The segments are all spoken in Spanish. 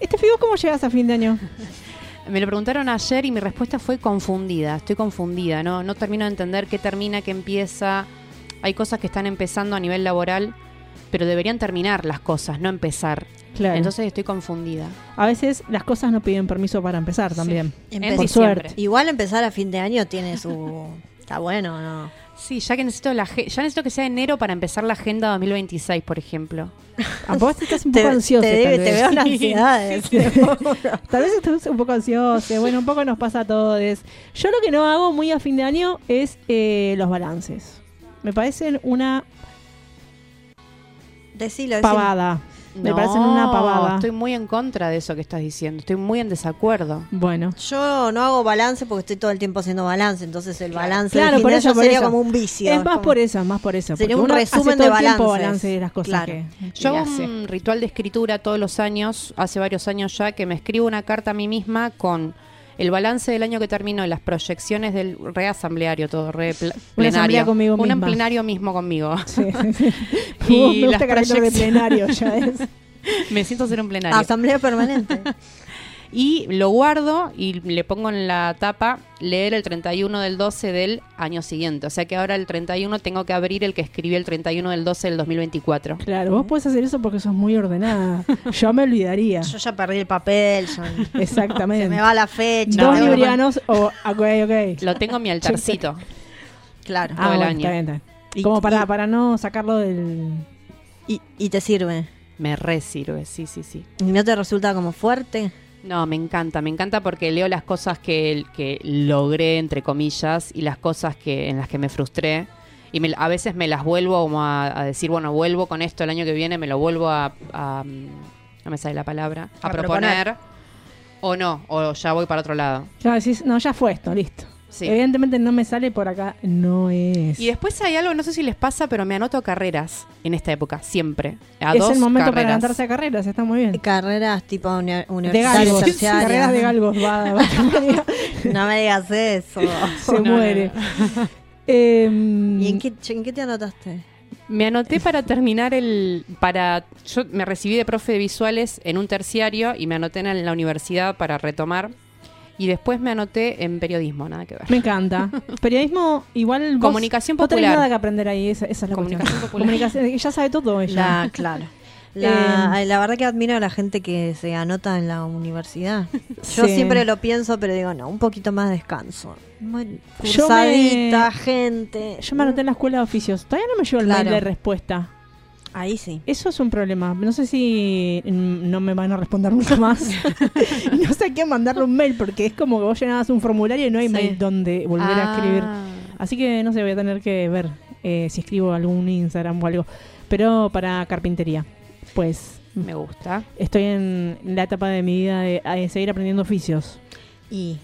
Este Figo, ¿cómo llegas a fin de año? Me lo preguntaron ayer y mi respuesta fue confundida. Estoy confundida, ¿no? No termino de entender qué termina, qué empieza. Hay cosas que están empezando a nivel laboral, pero deberían terminar las cosas, no empezar. Claro. Entonces estoy confundida. a veces las cosas no piden permiso para empezar también. En Empe- Por suerte. Igual empezar a fin de año tiene su... Está bueno, ¿no? Sí, ya que necesito la ya necesito que sea enero para empezar la agenda 2026, por ejemplo. A vos estás un Te, poco ansioso. te, tal debe- te vez. veo en ansiedades. Tal vez estás un poco ansioso. Bueno, un poco nos pasa a todos. Yo lo que no hago muy a fin de año es eh, los balances. Me parecen una Decilo, decilo. pavada. Me parecen una pavada. Estoy muy en contra de eso que estás diciendo. Estoy muy en desacuerdo. Bueno. Yo no hago balance porque estoy todo el tiempo haciendo balance, entonces el balance Claro, por eso, por sería eso. como un vicio. Es más como- por eso, es más por eso. Sería un resumen hace todo de balance de las cosas Claro. que, Yo que hago hace. un ritual de escritura todos los años, hace varios años ya, que me escribo una carta a mí misma con el balance del año que terminó y las proyecciones del reasambleario, todo, re pl- plenario. asamblea conmigo Un misma. plenario mismo conmigo. Sí, sí, sí. Y me las gusta de proyecciones- plenario, ya es. me siento ser un plenario. Asamblea permanente. Y lo guardo y le pongo en la tapa leer el 31 del 12 del año siguiente. O sea que ahora el 31 tengo que abrir el que escribí el 31 del 12 del 2024. Claro, vos podés hacer eso porque sos muy ordenada. Yo me olvidaría. Yo ya perdí el papel, ya- Exactamente. se me va la fecha. Dos No, no, librianos o ok, ok. Lo tengo en mi altarcito. Claro. el bueno, año. está bien, está bien. Y- Como para, y- para no sacarlo del... Y, y te sirve. Me re sirve, sí, sí, sí. ¿Y no te resulta como fuerte? No, me encanta, me encanta porque leo las cosas que, que logré, entre comillas, y las cosas que en las que me frustré. Y me- a veces me las vuelvo como a, a decir, bueno, vuelvo con esto el año que viene, me lo vuelvo a... a, no me sale la palabra. A, A proponer. proponer. O no, o ya voy para otro lado. Ya decís, no, ya fue esto, listo. Sí. Evidentemente no me sale por acá, no es. Y después hay algo, no sé si les pasa, pero me anoto carreras en esta época, siempre. A es dos el momento para carreras. levantarse a carreras, está muy bien. Carreras tipo uni- De universitarias, galgos, terciarias. carreras de galgos, va, va, No me digas eso. se No, no, muere. Em, ¿Y en qué, en qué te anotaste? Me anoté para terminar el. para Yo me recibí de profe de visuales en un terciario y me anoté en la universidad para retomar. Y después me anoté en periodismo, nada que ver. Me encanta. Periodismo, igual. vos Comunicación no tenés popular. nada que aprender ahí, esa, esa es la Comunicación cuestión. popular. Comunicación, ella sabe todo ella. La, claro. La, la verdad que admiro a la gente que se anota en la universidad. Yo Sí. siempre lo pienso, pero digo, no, un poquito más de descanso. Muy Yo Cursadita, me- gente. Yo me anoté en la escuela de oficios. Todavía no me llegó el Claro. mail de respuesta. Ahí sí. Eso es un problema. No sé si no me van a responder nunca más. no sé a quién mandarle un mail porque es como que vos llenabas un formulario y no hay Sí. mail donde volver a Ah. escribir. Así que no sé, voy a tener que ver eh, si escribo algún Instagram o algo. Pero para carpintería, pues Me gusta. estoy en la etapa de mi vida de, de seguir aprendiendo oficios. Y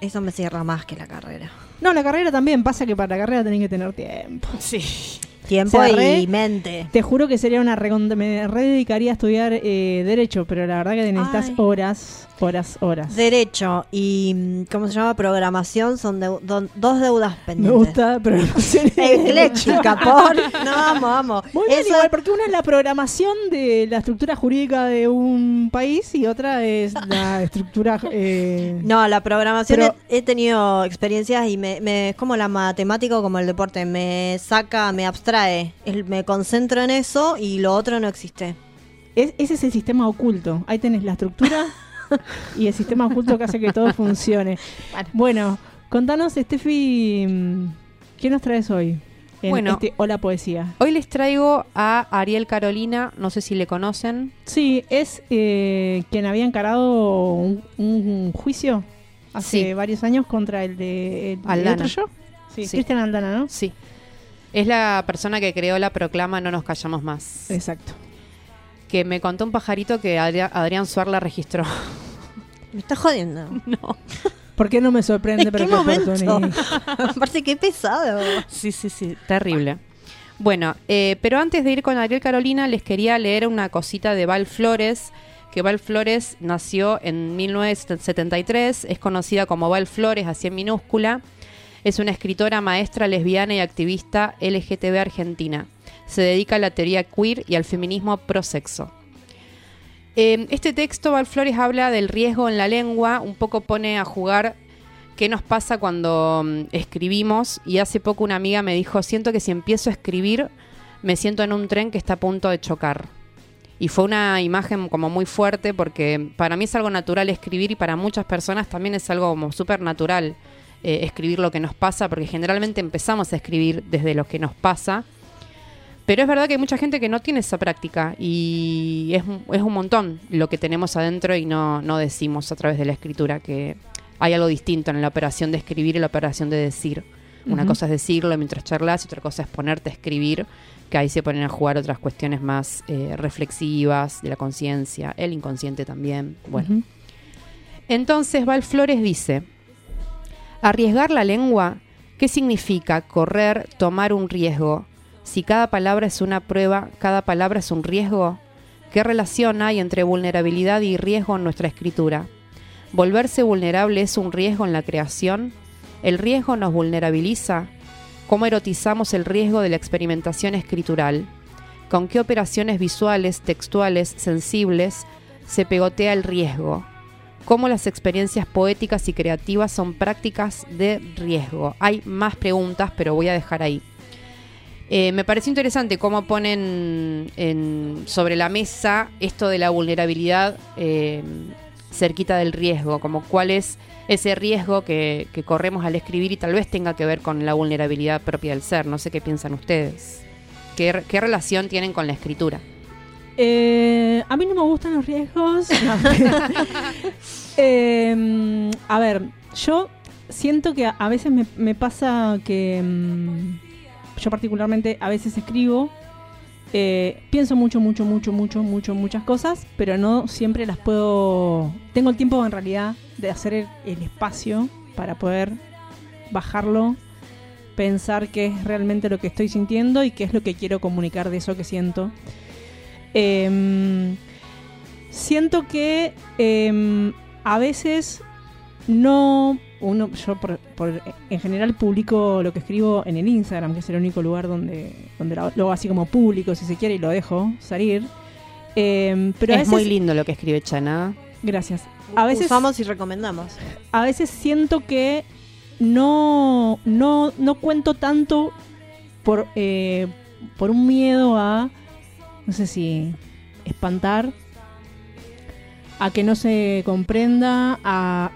eso me cierra más que la carrera. No, la carrera también. Pasa que para la carrera tenés que tener tiempo. Sí. Tiempo re- y mente. Te juro que sería una recontra- me rededicaría a estudiar eh, derecho, pero la verdad que necesitas Ay. horas, horas, horas. Derecho y, mm, ¿cómo se llama? Programación son don- dos deudas Me pendientes. gusta, pero no sé. Ecléctica, por. No, vamos, vamos. Muy bien, Eso- igual, porque una es la programación de la estructura jurídica de un país y otra es la estructura. eh, No, la programación Pero- he, he tenido experiencias y me, me- es como la matemática o como el deporte, me saca, me abstrae, El- me concentro en eso y lo otro no existe. es- ese es el sistema oculto. Ahí tenés la estructura y el sistema oculto que hace que todo funcione. Bueno, contanos, Steffi, mm, ¿qué nos traes hoy? En Bueno. este Hola Poesía. Hoy les traigo a Ariel Carolina, no sé si le conocen. Sí, es eh, quien había encarado un, un juicio hace Sí. varios años contra el de el, Aldana. ¿el otro yo? Sí, Sí. Cristian Aldana, ¿no? Sí. Es la persona que creó la proclama No nos callamos más. Exacto. Que me contó un pajarito que Adria- Adrián Suar la registró. Me estás jodiendo. no. ¿Por qué no me sorprende? ¿En pero qué qué momento? Aparte, qué pesado. Sí, sí, sí, terrible. Bueno, eh, pero antes de ir con Ariel Carolina, les quería leer una cosita de Val Flores, que Val Flores nació en 1973, es conocida como Val Flores, así en minúscula. Es una escritora, maestra, lesbiana y activista LGTB argentina. Se dedica a la teoría queer y al feminismo prosexo. Eh, este texto, Valflores habla del riesgo en la lengua, un poco pone a jugar qué nos pasa cuando mm, escribimos y hace poco una amiga me dijo, siento que si empiezo a escribir me siento en un tren que está a punto de chocar. Y fue una imagen como muy fuerte porque para mí es algo natural escribir y para muchas personas también es algo como súper natural eh, escribir lo que nos pasa porque generalmente empezamos a escribir desde lo que nos pasa. Pero es verdad que hay mucha gente que no tiene esa práctica y es, es un montón lo que tenemos adentro y no, no decimos a través de la escritura, que hay algo distinto en la operación de escribir y la operación de decir. Una cosa es decirlo mientras charlas y otra cosa es ponerte a escribir, que ahí se ponen a jugar otras cuestiones más eh, reflexivas de la conciencia, el inconsciente también. Bueno, entonces Val Flores dice, arriesgar la lengua, ¿qué significa correr, tomar un riesgo? Si cada palabra es una prueba, cada palabra es un riesgo. ¿Qué relación hay entre vulnerabilidad y riesgo en nuestra escritura? ¿Volverse vulnerable es un riesgo en la creación? ¿El riesgo nos vulnerabiliza? ¿Cómo erotizamos el riesgo de la experimentación escritural? ¿Con qué operaciones visuales, textuales, sensibles se pegotea el riesgo? ¿Cómo las experiencias poéticas y creativas son prácticas de riesgo? Hay más preguntas, pero voy a dejar ahí. Eh, me pareció interesante cómo ponen en- sobre la mesa esto de la vulnerabilidad eh, cerquita del riesgo, como cuál es ese riesgo que, corremos al escribir y tal vez tenga que ver con la vulnerabilidad propia del ser. No sé qué piensan ustedes. ¿Qué, re- qué relación tienen con la escritura? Eh, a mí no me gustan los riesgos. No. Eh, a ver, yo siento que a, veces me, me pasa que mm, yo particularmente a veces escribo, eh, pienso mucho, mucho, mucho, mucho, mucho, muchas cosas, pero no siempre las puedo... Tengo el tiempo en realidad de hacer el, el espacio para poder bajarlo, pensar qué es realmente lo que estoy sintiendo y qué es lo que quiero comunicar de eso que siento. Em, siento que em, a veces no uno yo por, por- en general publico lo que escribo en el Instagram que es el único lugar donde donde lo, hago así como público si se quiere y lo dejo salir Em, pero es veces muy lindo lo que escribe Chana. gracias a veces Usamos y recomendamos. a veces siento que no, no, no cuento tanto por, eh, por un miedo a, no sé si, espantar, a que no se comprenda, a...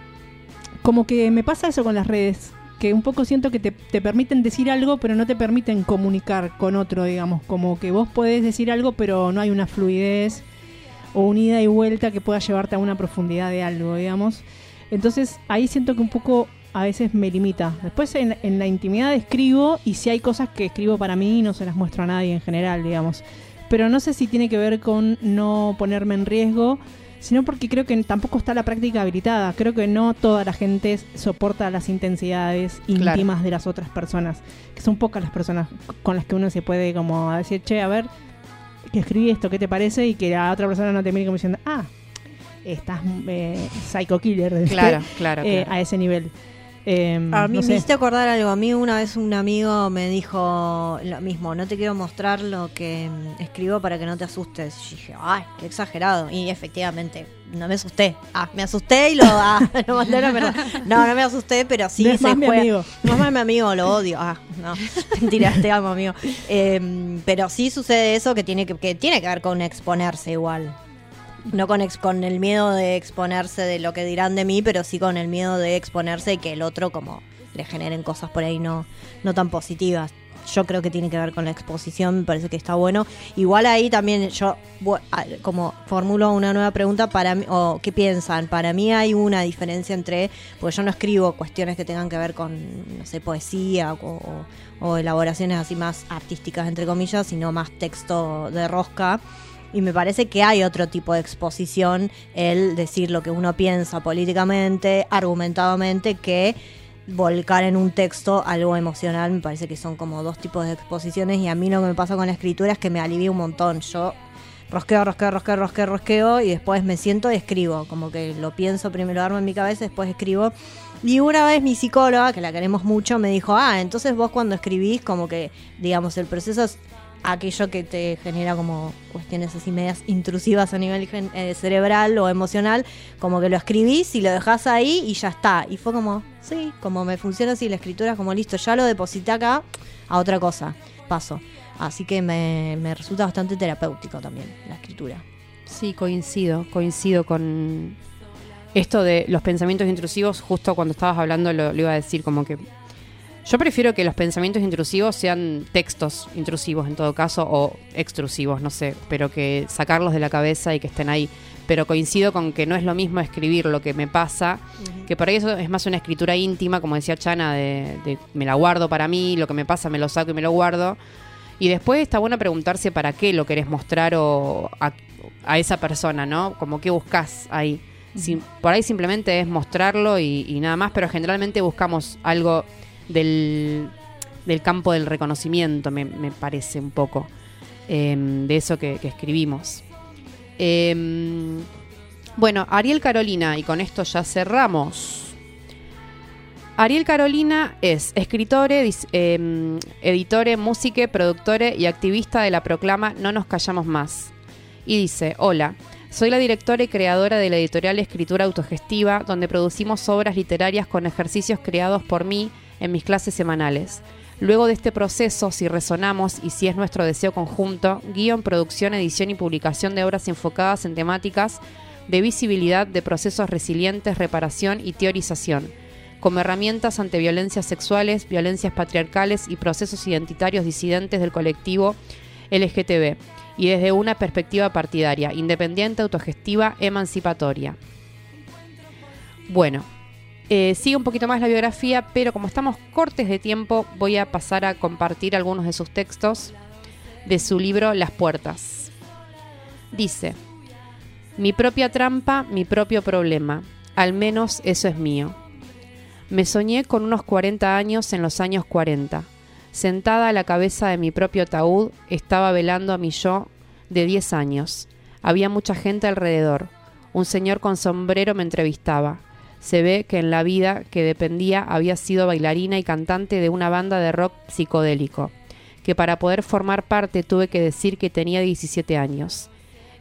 Como que me pasa eso con las redes, que un poco siento que te, te permiten decir algo, pero no te permiten comunicar con otro, digamos, como que vos podés decir algo, pero no hay una fluidez o un ida y vuelta que pueda llevarte a una profundidad de algo, digamos. Entonces ahí siento que un poco a veces me limita. Después en, en la intimidad escribo y si hay cosas que escribo para mí no se las muestro a nadie en general, digamos. Pero no sé si tiene que ver con no ponerme en riesgo, sino porque creo que tampoco está la práctica habilitada. Creo que no toda la gente soporta las intensidades Claro. íntimas de las otras personas. Que son pocas las personas con las que uno se puede como decir, che, a ver, que escribí esto, ¿qué te parece? Y que la otra persona no te mire como diciendo, ah, estás eh, psycho killer. claro. Eh, claro. a ese nivel. Eh, A mí no me hiciste acordar algo. A mí una vez un amigo me dijo lo mismo. No te quiero mostrar lo que mm, escribo para que no te asustes. Y dije, ay, qué exagerado. Y efectivamente, no me asusté. Ah, me asusté y lo, ah, mandé la. No, no me asusté, pero sí No es se más mi juega- amigo. No es más mi amigo, lo odio. Ah, no, mentira, te amo, amigo. Eh, pero sí sucede eso que tiene que, que tiene que ver con exponerse igual. No con, ex- con el miedo de exponerse de lo que dirán de mí, pero sí con el miedo de exponerse y que el otro como le generen cosas por ahí no, no tan positivas. Yo creo que tiene que ver con la exposición, me parece que está bueno. Igual ahí también yo como formulo una nueva pregunta para mí, o qué piensan. Para mí hay una diferencia entre, porque yo no escribo cuestiones que tengan que ver con, no sé, poesía o- o elaboraciones así más artísticas, entre comillas, sino más texto de rosca. Y me parece que hay otro tipo de exposición, el decir lo que uno piensa políticamente, argumentadamente, que volcar en un texto algo emocional. Me parece que son como dos tipos de exposiciones y a mí lo que me pasa con la escritura es que me alivia un montón. Yo rosqueo, rosqueo, rosqueo, rosqueo, rosqueo y después me siento y escribo. Como que lo pienso primero, armo en mi cabeza, después escribo. Y una vez mi psicóloga, que la queremos mucho, me dijo, ah, entonces vos cuando escribís, como que, digamos, el proceso es aquello que te genera como cuestiones así medias intrusivas a nivel eh, cerebral o emocional, como que lo escribís y lo dejás ahí y ya está. Y fue como, sí, como me funciona así la escritura, como listo, ya lo deposité acá a otra cosa, paso. Así que me, me resulta bastante terapéutico también la escritura. Sí, coincido, coincido con esto de los pensamientos intrusivos. Justo cuando estabas hablando lo iba a decir como que yo prefiero que los pensamientos intrusivos sean textos intrusivos en todo caso o extrusivos, no sé, pero que sacarlos de la cabeza y que estén ahí. Pero coincido con que no es lo mismo escribir lo que me pasa, que por ahí eso es más una escritura íntima, como decía Chana, de, de me la guardo para mí, lo que me pasa me lo saco y me lo guardo. Y después está bueno preguntarse para qué lo querés mostrar o a, a esa persona, ¿no? Como qué buscas ahí. Si- por ahí simplemente es mostrarlo y, y nada más, pero generalmente buscamos algo del, del campo del reconocimiento, me, parece un poco, em, de eso que, escribimos. Em, bueno, Ariel Carolina, y con esto ya cerramos. Ariel Carolina es escritore, em, editore, música, productore y activista de la proclama No nos callamos más. Y dice, hola, soy la directora y creadora de la editorial Escritura Autogestiva, donde producimos obras literarias con ejercicios creados por mí en mis clases semanales. Luego de este proceso, si resonamos y si es nuestro deseo conjunto, guion, producción, edición y publicación de obras enfocadas en temáticas de visibilidad de procesos resilientes, reparación y teorización, como herramientas ante violencias sexuales, violencias patriarcales y procesos identitarios disidentes del colectivo LGTB, y desde una perspectiva partidaria, independiente, autogestiva, emancipatoria. Bueno, eh, sigue un poquito más la biografía, pero como estamos cortes de tiempo, voy a pasar a compartir algunos de sus textos de su libro Las Puertas. Dice, mi propia trampa, mi propio problema, al menos eso es mío. Me soñé con unos 40 años en los años 40. Sentada a la cabeza de mi propio ataúd, estaba velando a mi yo de 10 años. Había mucha gente alrededor. Un señor con sombrero me entrevistaba. Se ve que en la vida que dependía había sido bailarina y cantante de una banda de rock psicodélico, que para poder formar parte tuve que decir que tenía 17 años.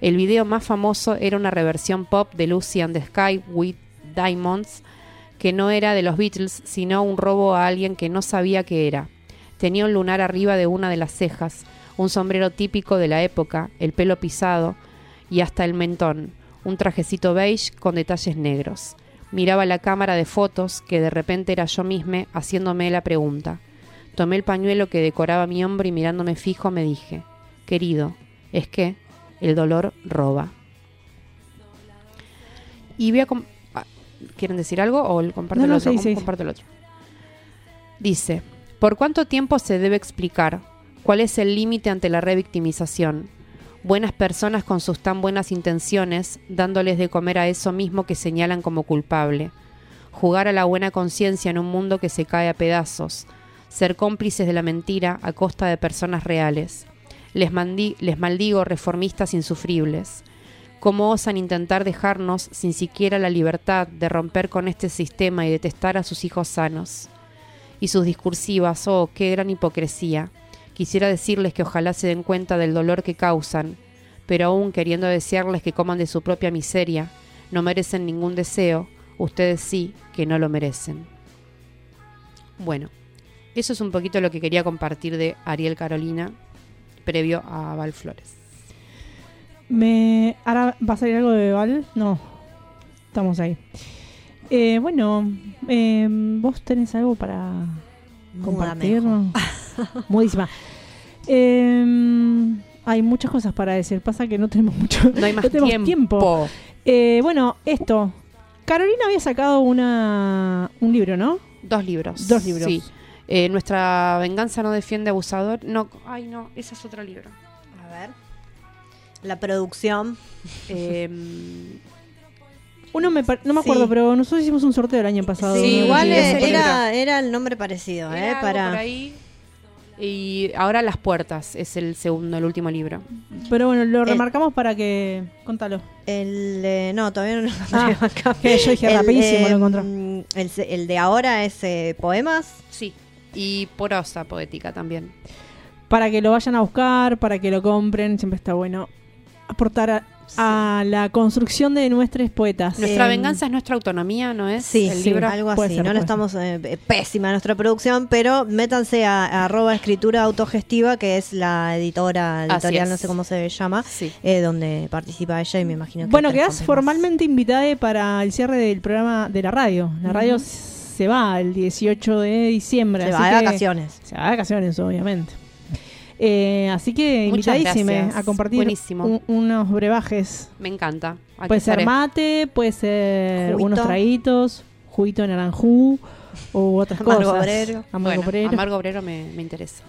El video más famoso era una reversión pop de Lucy and the Sky with Diamonds, que no era de los Beatles, sino un robo a alguien que no sabía qué era. Tenía un lunar arriba de una de las cejas, un sombrero típico de la época, el pelo pisado y hasta el mentón, un trajecito beige con detalles negros. Miraba la cámara de fotos, que de repente era yo misma, haciéndome la pregunta. Tomé el pañuelo que decoraba mi hombro y mirándome fijo me dije, querido, es que el dolor roba. Y voy a... ah, ¿Quieren decir algo o el- comparto No, el no, otro? sí, sí, Comparto el otro. Dice, ¿por cuánto tiempo se debe explicar? ¿Cuál es el límite ante la revictimización? Buenas personas con sus tan buenas intenciones, dándoles de comer a eso mismo que señalan como culpable. Jugar a la buena conciencia en un mundo que se cae a pedazos. Ser cómplices de la mentira a costa de personas reales. Les, mandi- les maldigo reformistas insufribles. ¿Cómo osan intentar dejarnos sin siquiera la libertad de romper con este sistema y detestar a sus hijos sanos? Y sus discursivas, oh, qué gran hipocresía. Quisiera decirles que ojalá se den cuenta del dolor que causan, pero aún queriendo desearles que coman de su propia miseria, no merecen ningún deseo, ustedes sí que no lo merecen. Bueno, eso es un poquito lo que quería compartir de Ariel Carolina previo a Val Flores. Me, ¿Ahora va a salir algo de Val? No. Estamos ahí. Eh, bueno, eh, ¿vos tenés algo para compartir? Mudamejo. Mudísima. Eh, hay muchas cosas para decir. Pasa que no tenemos mucho. No hay más tenemos tiempo. tiempo. Eh, bueno, esto. Carolina había sacado una un libro, ¿no? Dos libros. Dos libros. Sí. Eh, Nuestra venganza no defiende abusador. No, ay no, ese es otro libro. A ver. La producción. Eh, Uno me no me Sí. acuerdo, pero nosotros hicimos un sorteo el año pasado. Sí, ¿no? igual era, era el nombre parecido, era ¿eh? algo Para... por ahí. Y ahora Las Puertas es el segundo, el último libro. Pero bueno, lo El- remarcamos para que. Contalo. El, eh, no, todavía no lo Ah, encontré acá. que yo dije rapidísimo lo encontró. mm, El, el de ahora es eh, poemas. Sí. Y prosa poética también. para que lo vayan a buscar, para que lo compren, siempre está bueno aportar a, a la construcción de nuestros poetas. Nuestra venganza es nuestra autonomía, ¿no es? Sí, el sí, libro. algo así. ser, no lo estamos eh, pésima nuestra producción, pero métanse a, a arroba escritura autogestiva, que es la editora editorial, no sé cómo se llama, Sí. eh, donde participa ella y me imagino que Bueno, compañeras. formalmente invitada para el cierre del programa de la radio. La radio se va el 18 de diciembre. Se así va de vacaciones. Se va de vacaciones, obviamente. Eh, así que Muchas invitadísime gracias. a compartir un- unos brebajes. Me encanta. Aquí Puede ser mate, puede ser Juguito. unos traguitos, juguito de naranjú o otras Amargo cosas. obrero. Amargo Bueno, obrero. Amargo Obrero me, me interesa.